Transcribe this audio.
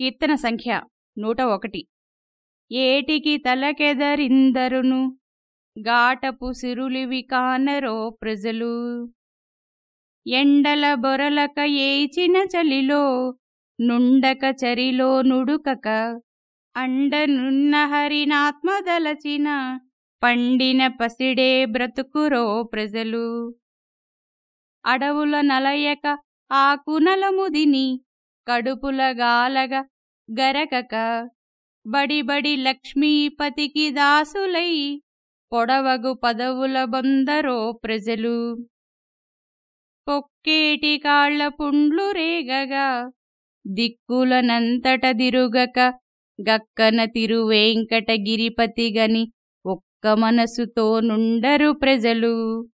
కీర్తన సంఖ్య నూట ఒకటి ఏటికి తలకెదరిందరును? గాటపు సిరులివి కానరో ప్రజలు? ఎండల బొరలక ఏచిన చలిలో? నుండక చరిలో నుడుకక? అండనున్న హరినాత్మదలచిన పండిన పసిడే బ్రతుకురో ప్రజలు? అడవుల నలయక ఆకునలముదిని కడుపుల గాలగ గరకక బడిబడి లక్ష్మీపతికి దాసులై పొడవగు పదవుల బొందరో ప్రజలు. పొక్కేటి కాళ్ళ పుండ్లు రేగగా. దిక్కులనంతట దిరుగక గక్కన తిరువేంకటగిరిపతిగని ఒక్క మనసుతో నుండరు ప్రజలు.